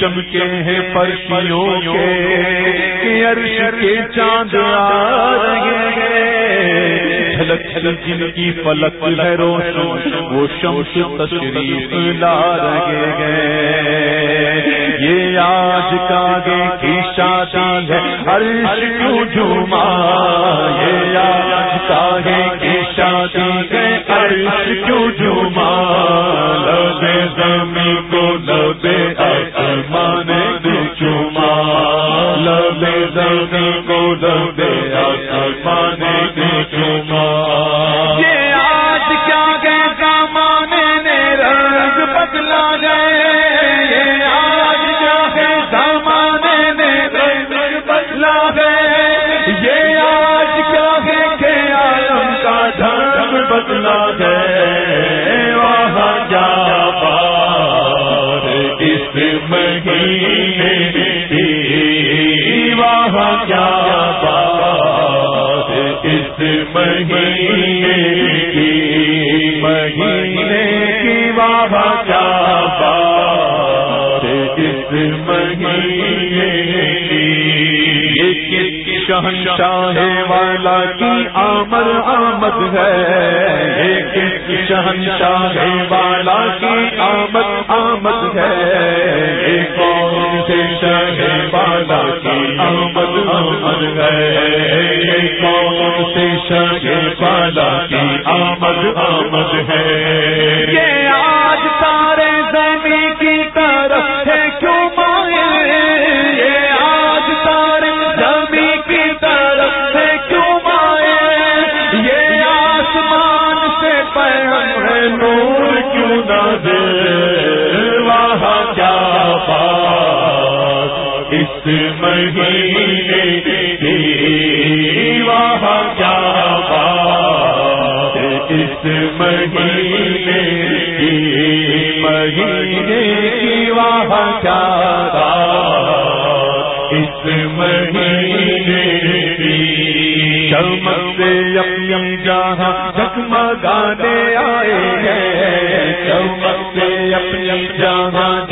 چمکے ہیں پرشیوں کے عرش کے چاند آ رہے ہیں جھلک جن کی فلک ہے روشن وہ شمس تشریف لا رہے ہیں یہ آج کاگے کی شادی ہے عرش کیوں جھوما یہ آج کاگے کی شادی ہے۔ عرش کیوں جھوما لبے زمین کو لبے آسمان نے چوما لبے زمین کو لبے مہینے کی مہینے کی وہاں جا پار اس مہینے کی شہنشاہ والا کی آمد آمد ہے؟ ایک شہنشاہ والا کی آمد آمد ہے؟ ایک کون سے شہ والا کی آمد آمد کون سے شہ والا کی آمد آمد ہے یہ آج سارے زمین کی طرف ہے، کیوں مائے؟ یہ آج سارے زمین کی طرف ہے، کیوں مائے؟ یہ آسمان سے پیغام نور کیوں نہ دے وہاں کیا بات؟ اس اس مہینے مہینے کی کیا اس مہینے کی چمک سے یم جہاں جگمگانے آئے ہیں چمک سے یم جہاں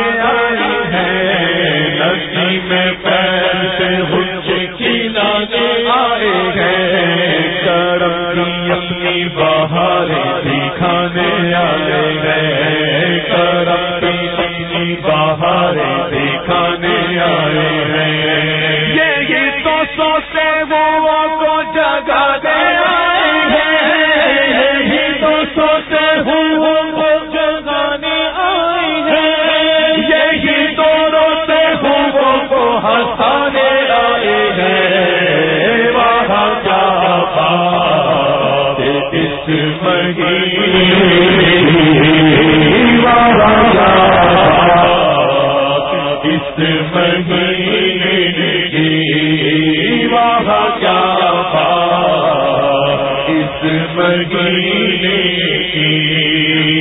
اپنی دکھانے آئے ہیں کرم کی اپنی بہاریں دکھانے آئے ہیں۔ یہی تو سو سے وہ کو جگہ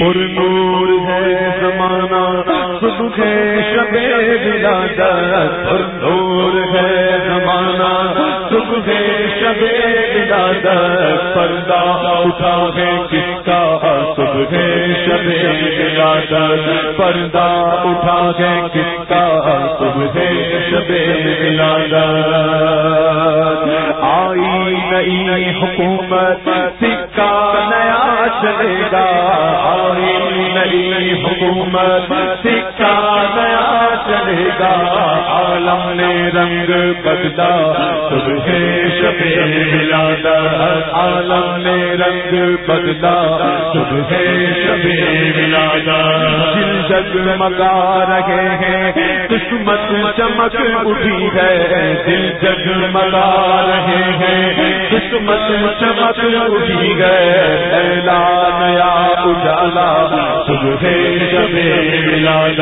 پر نور ہے زمانہ صبح ہے شب ولادت پر نور ہے زمانہ صبح شب پردہ اٹھا ہے کس کا صبح ہے شب ولادت پردہ اٹھا ہے کس کا صبح ہے شب ولادت آئی نئی حکومت سکہ نیا چلے گا آئی نئی حکومت سکہ نیا چلے گا، عالم نے رنگ بدلا، صبح شب ولادت عالم نے رنگ بدلا، صبح شب دل جگمگا رہے ہیں، قسمت چمک اٹھی ہے۔ دل جگمگا رہے ہیں، قسمت چمک اٹھی گئے نیا اجالا، صبح شب ملاد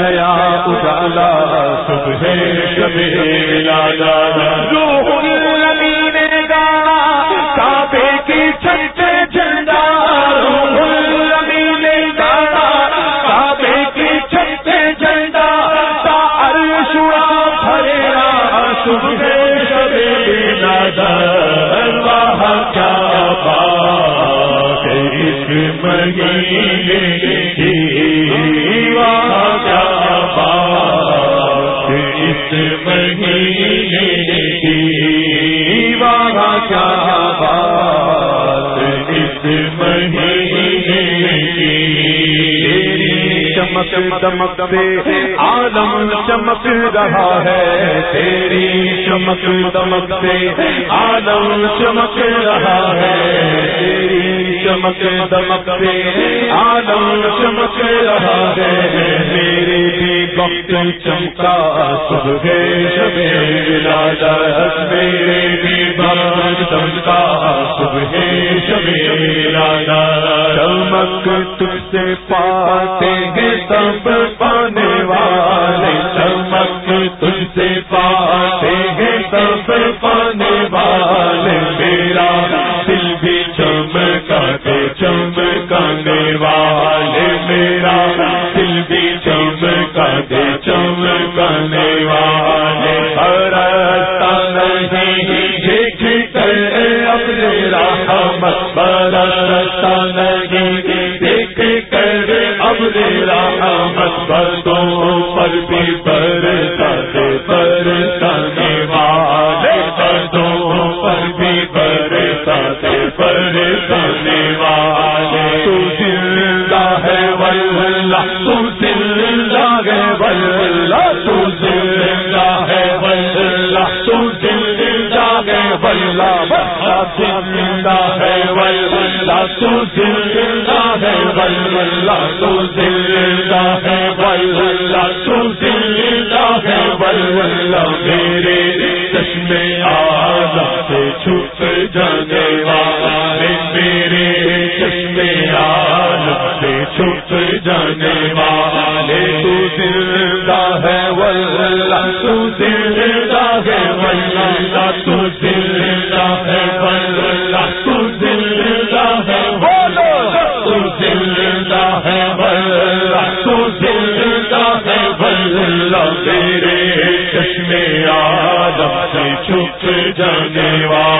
نیا اجالا صبح شب ملاد جو نے گانا کعبے کی چھت جھنڈا۔ بات چمک دمک سے عالم چمک رہا ہے، تیری چمک دمک سے عالم چمک رہا ہے، تیری چمک دمک سے عالم چمک رہا ہے۔ میرے بھی وقت چمکا صبح شبے راجا میرے بھی وقت چمکا چمک تجھ سے پاتے ہیں سب پانے والے۔ چمک تجھ سے پاتے ہیں سب پانے والے۔ میرا دل بھی چمکاتے، چمکانے والے۔ میرا دل بھی چمکاتے، چمکانے برساتے والے۔ تو زندہ ہے واللہ، تو زندہ ہے واللہ، تو زندہ ہے واللہ، تو زندہ ہے واللہ زندہ ہے واللہ، تو زندہ ہے واللہ، تو زندہ ہے واللہ، تو زندہ ہے واللہ۔ میرے چشمے آزا سے چھپ جانے والے۔ جانے والے تو زندہ ہے واللہ تو زندہ ہے واللہ تو زندہ ہے واللہ تو زندہ ہے بولو تو زندہ ہے واللہ تو زندہ ہے واللہ میرے چشمے آدم سے چھپ جانے والے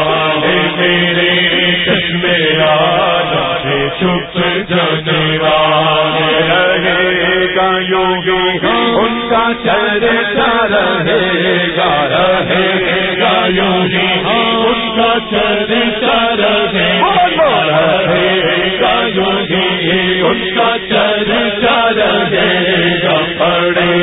چرچا رہے گا رہے گا یوں ہی اس کا چرچا رہے گا رہے گا یوں ہی اس کا چرچا رہے گا پڑے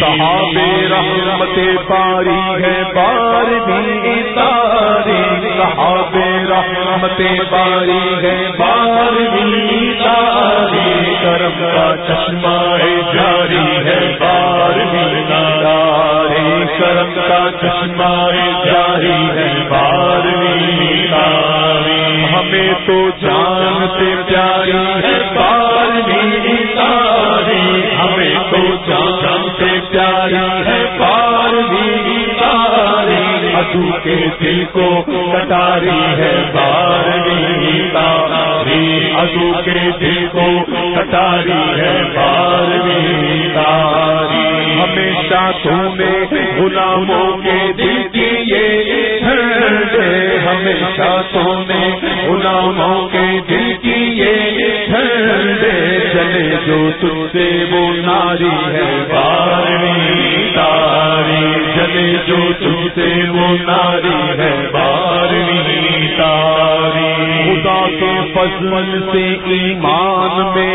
صحابے رحمت پاری ہے بار بھی تاری صحابے رحمت پاری ہے بار بھی تاری کرم کا چشمہ جاری ہے بار بھی تاری کرم کا چشمہ جاری ہے بار بھی تاری ہمیں تو جان سے پیاری ہے بار بھی تاری کے دل کو کٹاری ہے بار بھی تاری ادو کے دل کو کٹاری ہے بار تاری ہمیشہ تمہیں غلاموں کے دل کیے ہمیشہ تمہیں غلاموں کے دل کیے چلے جو تم سے وہ ناری ہے بارہویں تاری چلے جو تم وہ ناری ہے، بارہویں تاری خدا کے فضل سے ایمان میں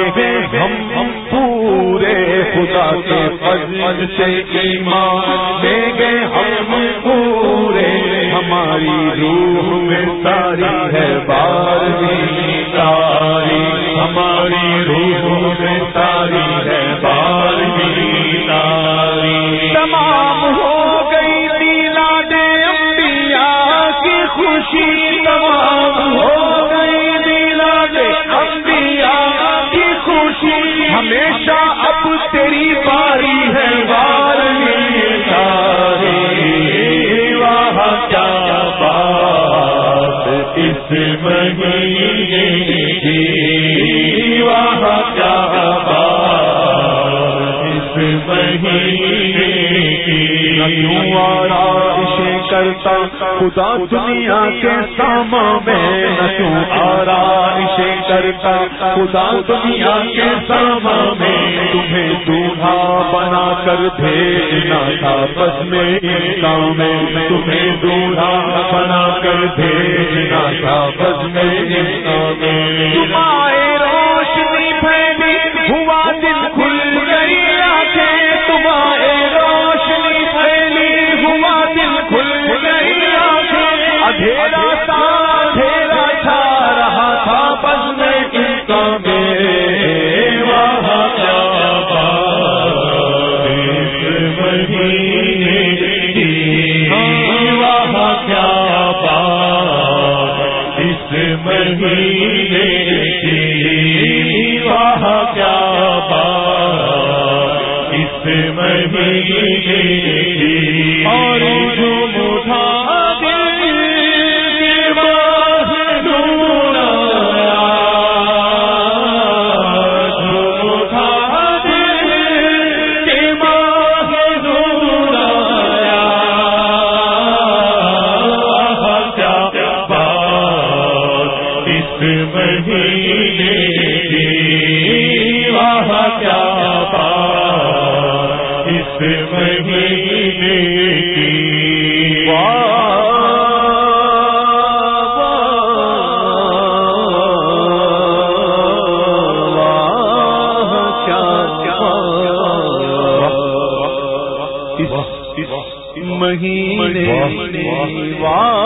ہم پورے خدا کے فضل سے ایمان دے گئے ہم پورے۔ ہماری روح میں تاری ہے، بارہویں تاری ہماری روح میں تاری ہے، بارہویں تاری تمام مہینے کرتا خدا دنیا کے ساما میں نہ کیوں آرائش کرتا خدا دنیا کے ساما میں تمہیں دولہا بنا کر بھیجنا تھا۔ بس میں کام میں تمہیں دولہا بنا کر بھیجنا تھا۔ بس میں کام میں مہینے کیا بات اس مہینے اور جو مہینے واہ کیا اس مہینے کی مہینے واہ